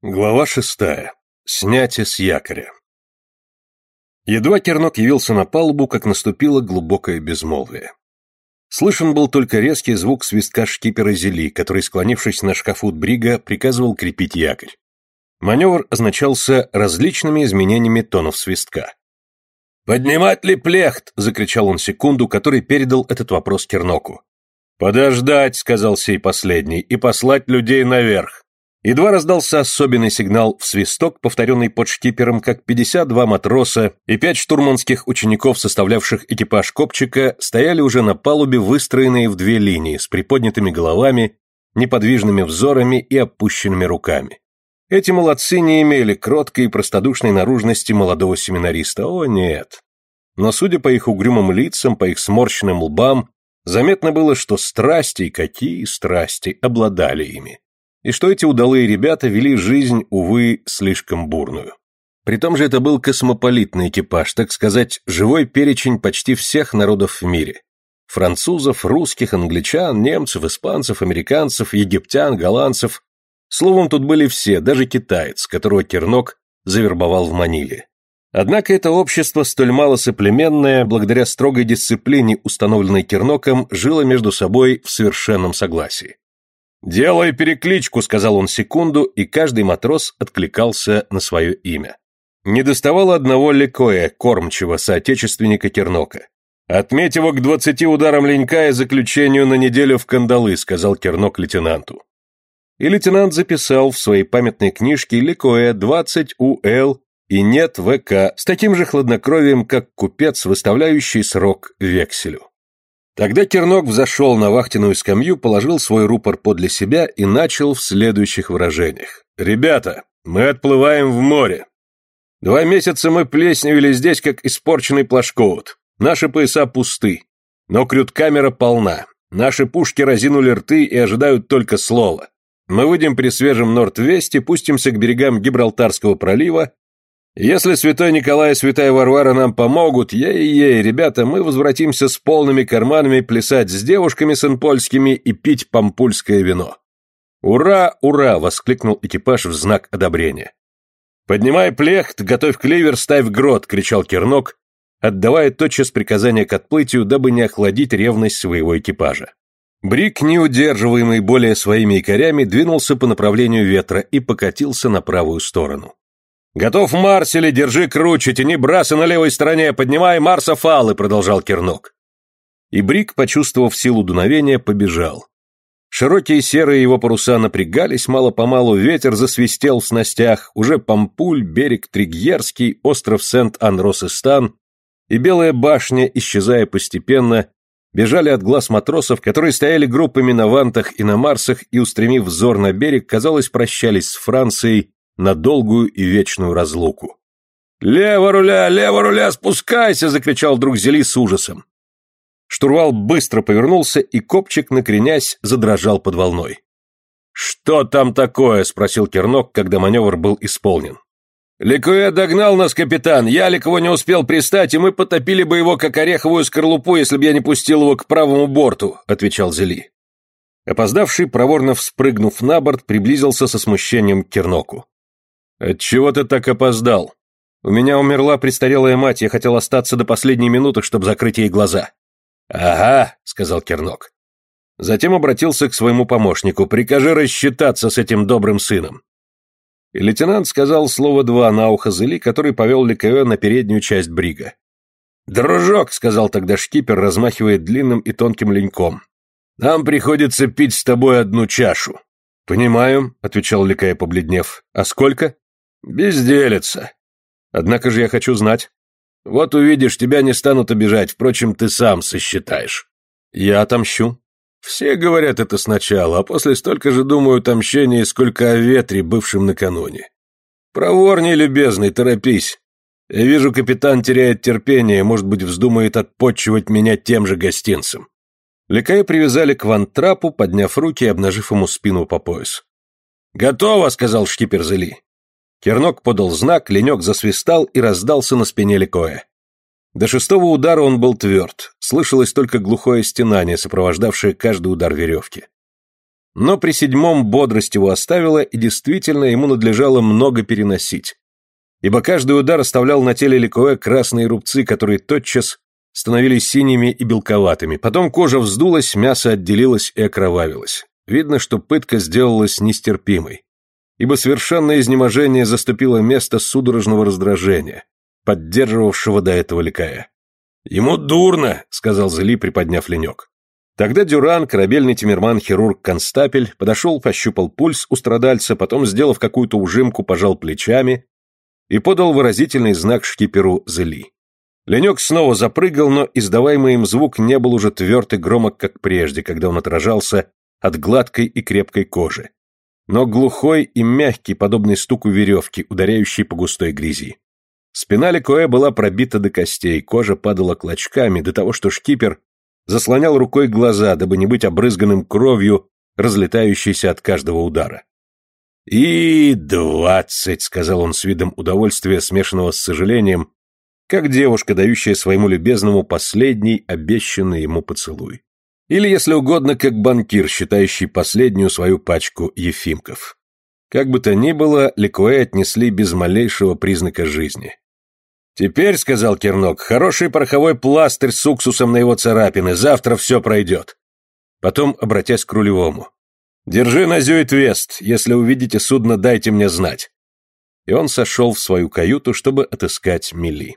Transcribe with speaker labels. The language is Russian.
Speaker 1: Глава шестая. Снятие с якоря. Едва Кернок явился на палубу, как наступило глубокое безмолвие. Слышен был только резкий звук свистка шкипера Зели, который, склонившись на шкафут брига, приказывал крепить якорь. Маневр означался различными изменениями тонов свистка. «Поднимать ли плехт?» — закричал он секунду, который передал этот вопрос Керноку. «Подождать», — сказал сей последний, — «и послать людей наверх». Едва раздался особенный сигнал в свисток, повторенный под шкипером, как 52 матроса и пять штурманских учеников, составлявших экипаж Копчика, стояли уже на палубе, выстроенные в две линии, с приподнятыми головами, неподвижными взорами и опущенными руками. Эти молодцы не имели кроткой и простодушной наружности молодого семинариста, о нет. Но судя по их угрюмым лицам, по их сморщенным лбам, заметно было, что страсти, какие страсти, обладали ими и что эти удалые ребята вели жизнь, увы, слишком бурную. При том же это был космополитный экипаж, так сказать, живой перечень почти всех народов в мире. Французов, русских, англичан, немцев, испанцев, американцев, египтян, голландцев. Словом, тут были все, даже китаец, которого Кернок завербовал в Маниле. Однако это общество, столь малосоплеменное, благодаря строгой дисциплине, установленной Керноком, жило между собой в совершенном согласии. «Делай перекличку», — сказал он секунду, и каждый матрос откликался на свое имя. Не доставало одного лекоя, кормчего, соотечественника Кернока. «Отметь его к двадцати ударам ленька и заключению на неделю в кандалы», — сказал Кернок лейтенанту. И лейтенант записал в своей памятной книжке Ликоя 20 УЛ и нет ВК с таким же хладнокровием, как купец, выставляющий срок векселю. Тогда Кернок взошел на вахтенную скамью, положил свой рупор подле себя и начал в следующих выражениях. «Ребята, мы отплываем в море. Два месяца мы плесневели здесь, как испорченный плашкоут. Наши пояса пусты, но крюткамера полна. Наши пушки разинули рты и ожидают только слова. Мы выйдем при свежем Норд-Весте, пустимся к берегам Гибралтарского пролива если святой Николай и святая Варвара нам помогут, ей-ей, ребята, мы возвратимся с полными карманами плясать с девушками сенпольскими и пить пампульское вино. «Ура, ура!» — воскликнул экипаж в знак одобрения. «Поднимай плехт, готовь кливер, ставь грот!» — кричал Кернок, отдавая тотчас приказание к отплытию, дабы не охладить ревность своего экипажа. Брик, неудерживаемый более своими якорями, двинулся по направлению ветра и покатился на правую сторону. «Готов Марсели, держи круче, тяни брасы на левой стороне, поднимай Марса фалы», — продолжал Кернок. И Брик, почувствовав силу дуновения, побежал. Широкие серые его паруса напрягались, мало-помалу ветер засвистел в снастях, уже Пампуль, берег Тригьерский, остров Сент-Ан-Росестан и белая башня, исчезая постепенно, бежали от глаз матросов, которые стояли группами на вантах и на Марсах и, устремив взор на берег, казалось, прощались с Францией на долгую и вечную разлуку. «Лево руля, лево руля, спускайся!» — закричал друг Зели с ужасом. Штурвал быстро повернулся, и копчик, накренясь, задрожал под волной. «Что там такое?» — спросил Кернок, когда маневр был исполнен. «Ликуэ догнал нас, капитан. Я Ликово не успел пристать, и мы потопили бы его, как ореховую скорлупу, если бы я не пустил его к правому борту», — отвечал Зели. Опоздавший, проворно вспрыгнув на борт, приблизился со смущением к Керноку. «Отчего ты так опоздал? У меня умерла престарелая мать, я хотел остаться до последней минуты, чтобы закрыть ей глаза». «Ага», — сказал Кернок. Затем обратился к своему помощнику. «Прикажи рассчитаться с этим добрым сыном». И лейтенант сказал слово два на ухо Зели, который повел Ликаё на переднюю часть брига. «Дружок», — сказал тогда шкипер, размахивая длинным и тонким леньком, — «нам приходится пить с тобой одну чашу». «Понимаю», — отвечал Ликая, побледнев. «А сколько?» «Безделица. Однако же я хочу знать. Вот увидишь, тебя не станут обижать, впрочем, ты сам сосчитаешь. Я отомщу. Все говорят это сначала, а после столько же думают о мщении, сколько о ветре, бывшем накануне. Проворней, любезный, торопись. Я вижу, капитан теряет терпение, может быть, вздумает отпотчевать меня тем же гостинцем. Лекая привязали к вантрапу, подняв руки и обнажив ему спину по пояс. «Готово!» — сказал шкипер Зели. Кернок подал знак, ленек засвистал и раздался на спине Ликоя. До шестого удара он был тверд, слышалось только глухое стенание, сопровождавшее каждый удар веревки. Но при седьмом бодрость его оставила, и действительно ему надлежало много переносить. Ибо каждый удар оставлял на теле Ликуэ красные рубцы, которые тотчас становились синими и белковатыми. Потом кожа вздулась, мясо отделилось и окровавилось. Видно, что пытка сделалась нестерпимой. Ибо совершенное изнеможение заступило место судорожного раздражения, поддерживавшего до этого Ликая. «Ему дурно», — сказал Зели, приподняв ленек. Тогда Дюран, корабельный тимирман, хирург, констапель, подошел, пощупал пульс у страдальца, потом, сделав какую-то ужимку, пожал плечами и подал выразительный знак шкиперу Зели. Ленек снова запрыгал, но издаваемый им звук не был уже тверд и громок, как прежде, когда он отражался от гладкой и крепкой кожи, но глухой и мягкий, подобный стуку веревки, ударяющей по густой грязи. Спина Ликоэ была пробита до костей, кожа падала клочками до того, что шкипер заслонял рукой глаза, дабы не быть обрызганным кровью, разлетающейся от каждого удара. «И двадцать», — сказал он с видом удовольствия, смешанного с сожалением, как девушка, дающая своему любезному последний обещанный ему поцелуй. Или, если угодно, как банкир, считающий последнюю свою пачку ефимков. Как бы то ни было, Ликуэ отнесли без малейшего признака жизни. «Теперь, — сказал Кернок, — хороший пороховой пластырь с уксусом на его царапины, завтра все пройдет». Потом, обратясь к рулевому. «Держи на Зюит-Вест, если увидите судно, дайте мне знать». И он сошел в свою каюту, чтобы отыскать Мили.